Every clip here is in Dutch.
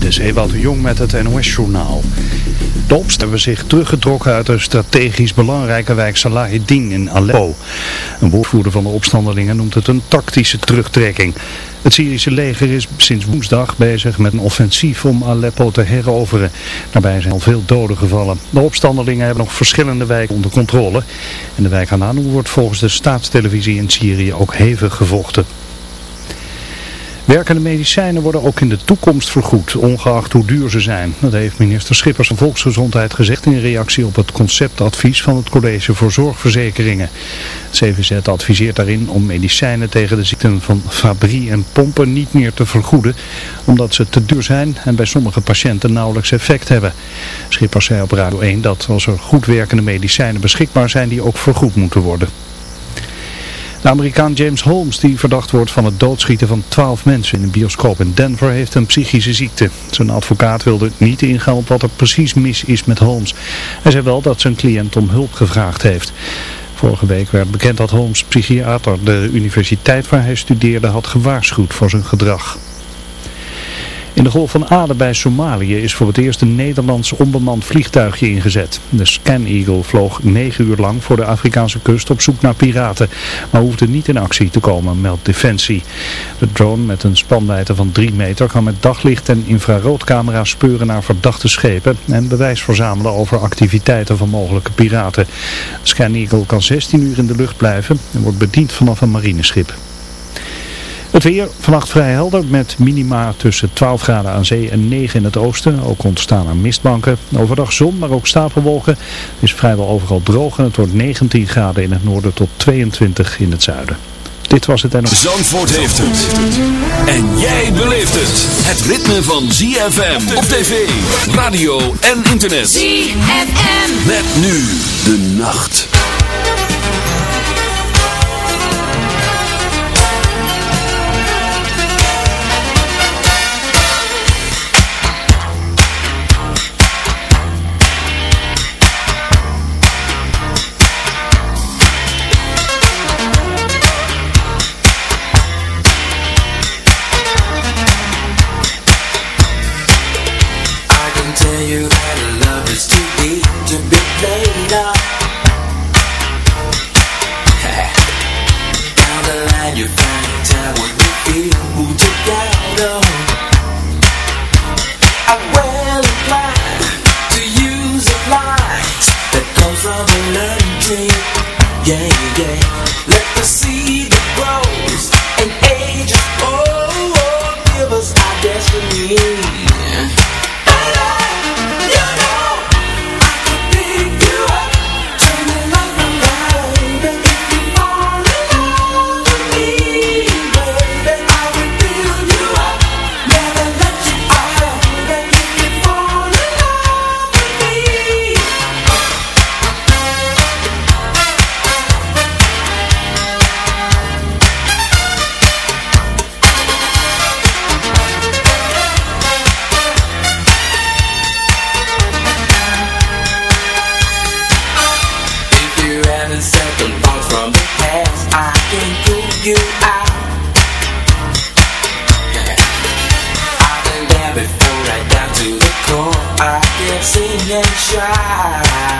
Dit is Ewout de Jong met het NOS-journaal. De opstand hebben zich teruggetrokken uit de strategisch belangrijke wijk Salahidin in Aleppo. Een woordvoerder van de opstandelingen noemt het een tactische terugtrekking. Het Syrische leger is sinds woensdag bezig met een offensief om Aleppo te heroveren. Daarbij zijn al veel doden gevallen. De opstandelingen hebben nog verschillende wijken onder controle. In de wijk Hananu wordt volgens de staatstelevisie in Syrië ook hevig gevochten. Werkende medicijnen worden ook in de toekomst vergoed, ongeacht hoe duur ze zijn. Dat heeft minister Schippers van Volksgezondheid gezegd in reactie op het conceptadvies van het College voor Zorgverzekeringen. Het CVZ adviseert daarin om medicijnen tegen de ziekten van fabrie en pompen niet meer te vergoeden, omdat ze te duur zijn en bij sommige patiënten nauwelijks effect hebben. Schippers zei op Radio 1 dat als er goed werkende medicijnen beschikbaar zijn, die ook vergoed moeten worden. De Amerikaan James Holmes, die verdacht wordt van het doodschieten van 12 mensen in een bioscoop in Denver, heeft een psychische ziekte. Zijn advocaat wilde niet ingaan op wat er precies mis is met Holmes. Hij zei wel dat zijn cliënt om hulp gevraagd heeft. Vorige week werd bekend dat Holmes psychiater de universiteit waar hij studeerde had gewaarschuwd voor zijn gedrag. In de Golf van Aden bij Somalië is voor het eerst een Nederlands onbemand vliegtuigje ingezet. De Scan Eagle vloog negen uur lang voor de Afrikaanse kust op zoek naar piraten, maar hoefde niet in actie te komen, meldt Defensie. De drone met een spanwijdte van 3 meter kan met daglicht en infraroodcamera's speuren naar verdachte schepen en bewijs verzamelen over activiteiten van mogelijke piraten. Scan Eagle kan 16 uur in de lucht blijven en wordt bediend vanaf een marineschip. Het weer vannacht vrij helder met minima tussen 12 graden aan zee en 9 in het oosten. Ook ontstaan er mistbanken. Overdag zon, maar ook stapelwolken. Het is vrijwel overal droog en het wordt 19 graden in het noorden tot 22 in het zuiden. Dit was het en... Zandvoort heeft het. En jij beleeft het. Het ritme van ZFM op tv, radio en internet. ZFM. Met nu de nacht. yeah. and try.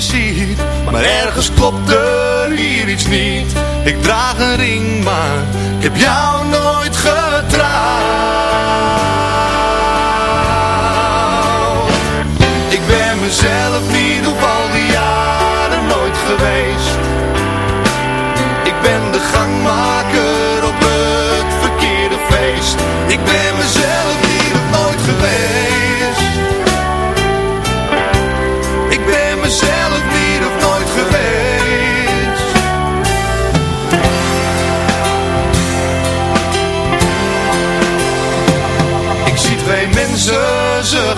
ziet Maar ergens klopt er hier iets niet. Ik draag een ring maar ik heb jou nooit getrouwd. Ik ben mezelf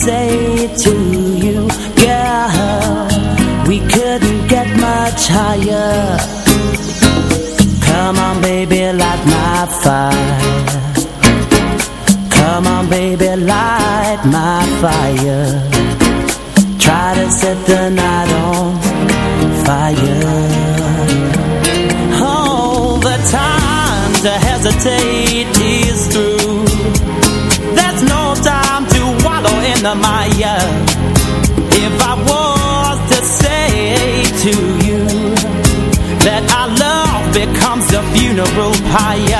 say to funeral pyre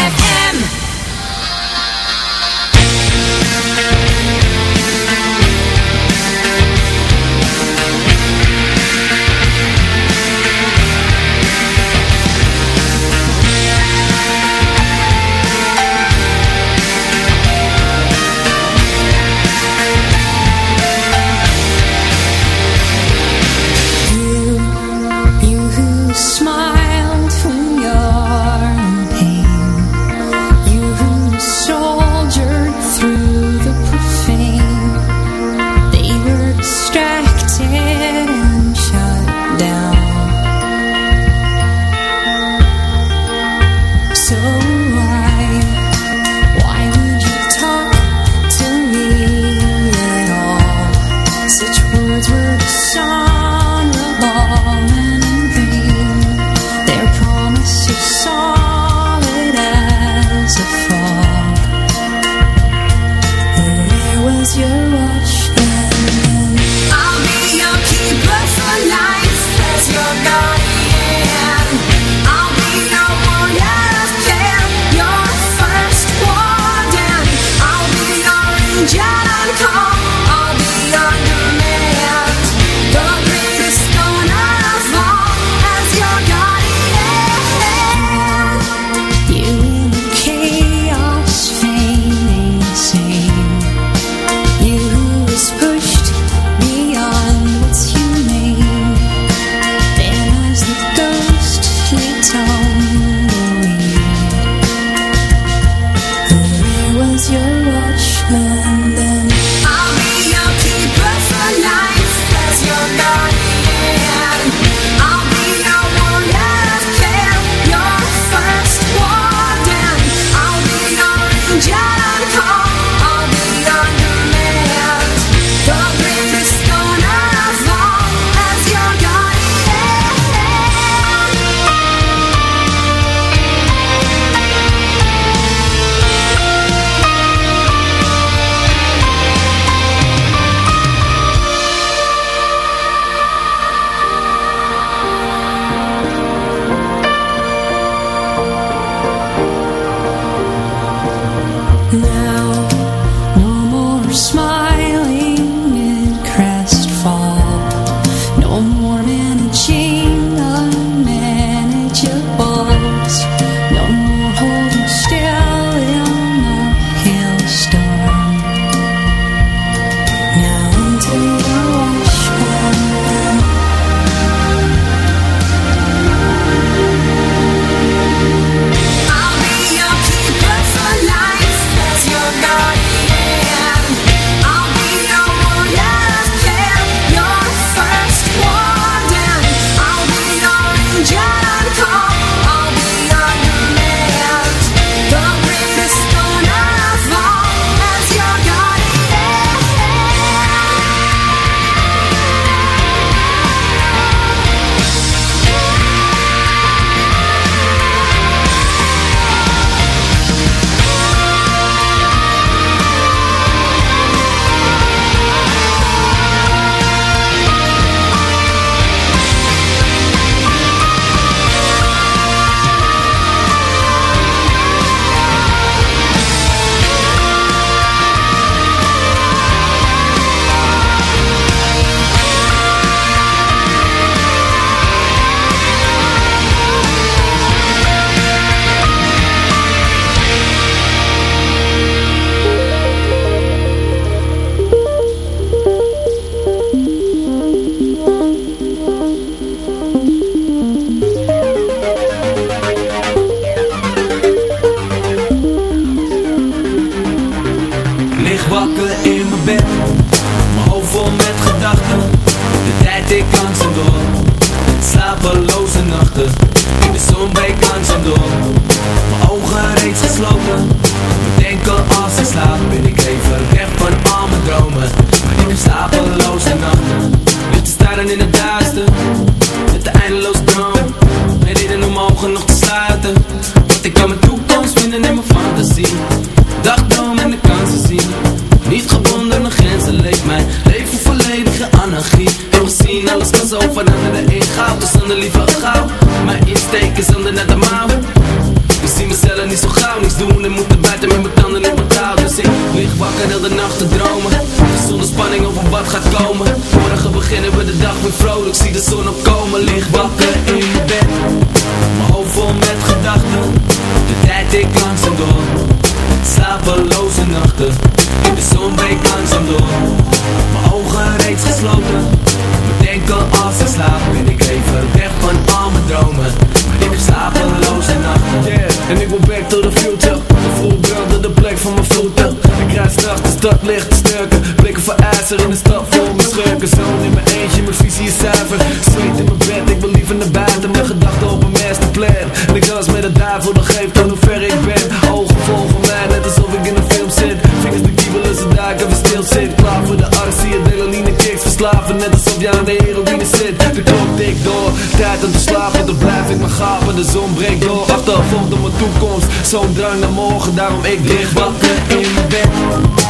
stad licht te sturken. Blikken voor ijzer in de stad vol mijn schurken. Zoon in mijn eentje, mijn visie is zuiver. Zweet in mijn bed, ik wil liever naar buiten. Mijn gedachten op een masterplan. En ik dans met de duivel, dat geeft aan hoe ver ik ben. Ogen volgen mij, net alsof ik in een film zit. Vingers de kiebelen, ze duiken, we stil zit Klaar voor de arts, zie adrenaline kicks. Verslaven, net alsof je aan de heroïne zit. De klok tikt door, tijd om te slapen. Dan blijf ik maar gapen, de zon breekt door. Achtervolgd op mijn toekomst, zo'n drang naar morgen Daarom ik lig wakker in mijn bed. Mijn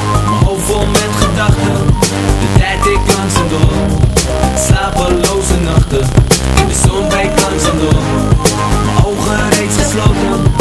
vol met gedachten. De tijd ik langzaam door. Slapeloze nachten. De zon breekt langzaam door. Mijn ogen reeds gesloten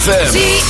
ZFM.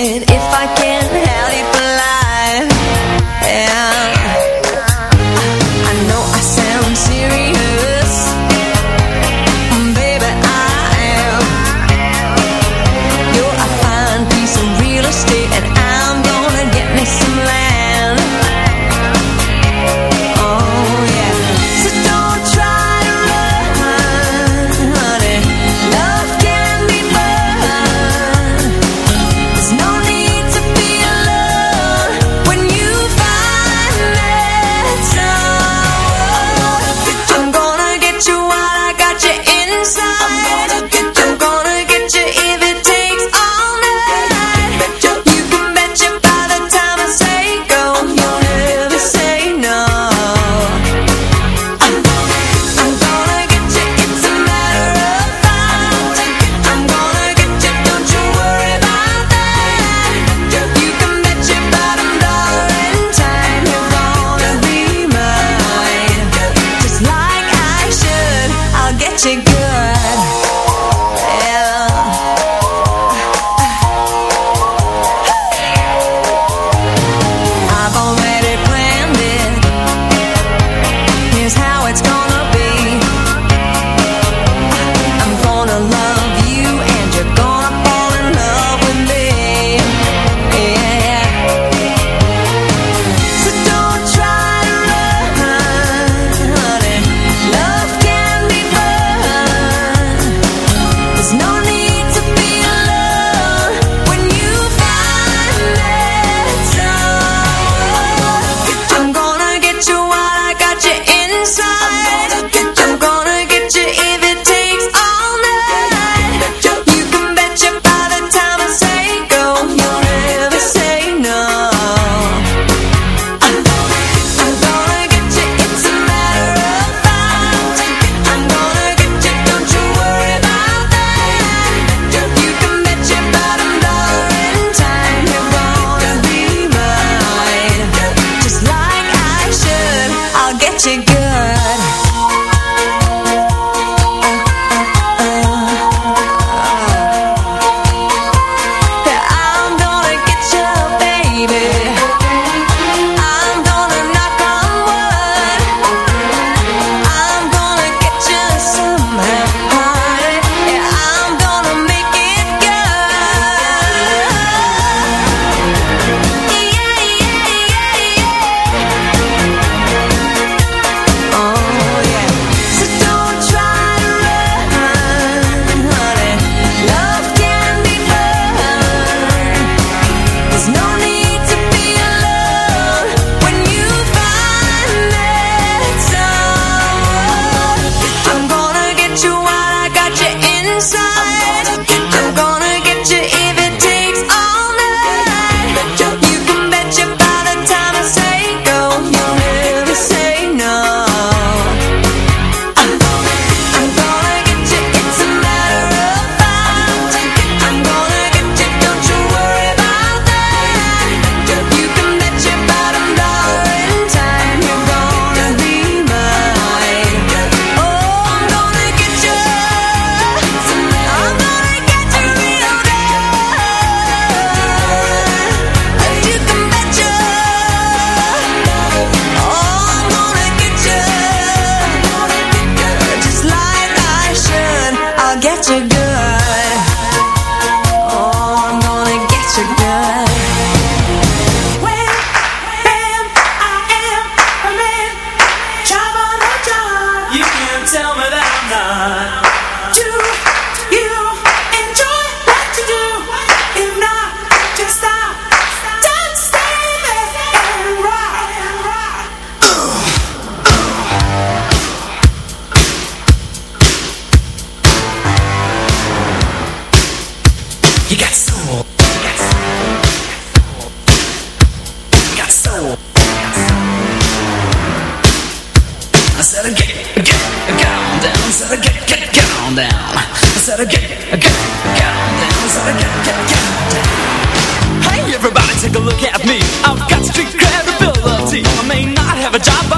Have a job,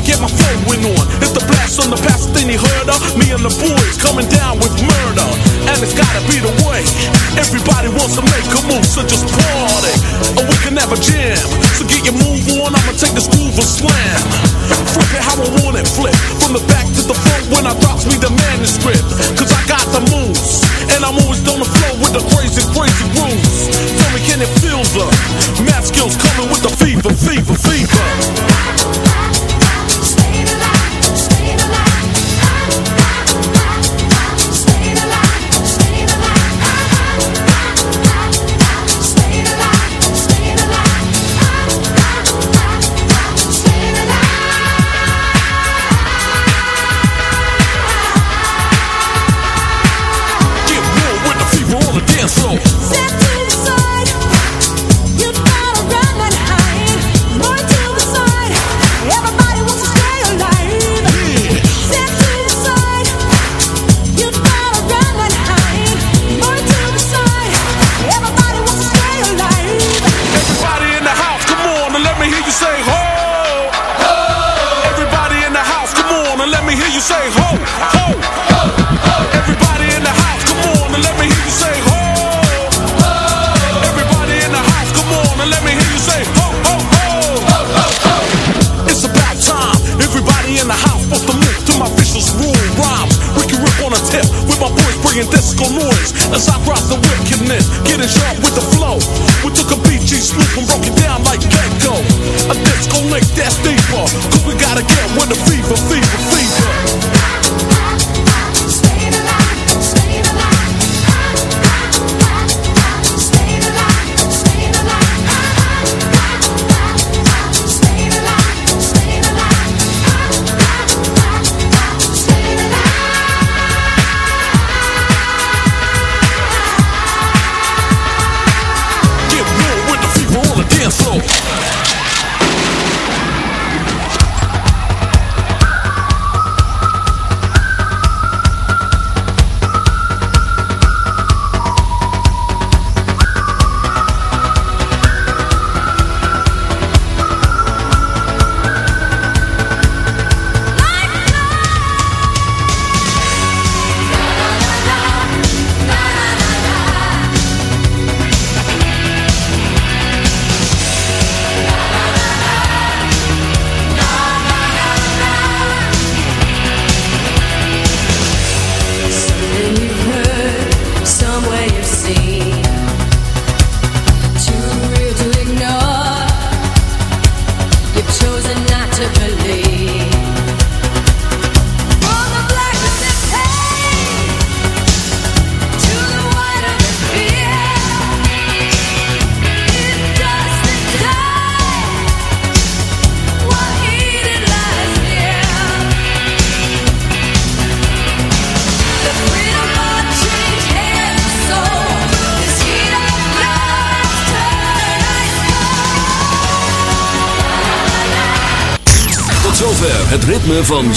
to get my phone ring on. It's the blast on the past thing he heard of. Me and the boys coming down with murder. And it's gotta be the way. Everybody wants to make a move, so just party. Or we can have a jam. So get your move on, I'ma take this groove and slam. Flip it how I want it, flip. From the back to the front when I drops me the manuscript. Cause I got the moves. And I'm always on the flow with the crazy, crazy rules. Tell me, can it feel the math skills coming with the fever, fever, fever?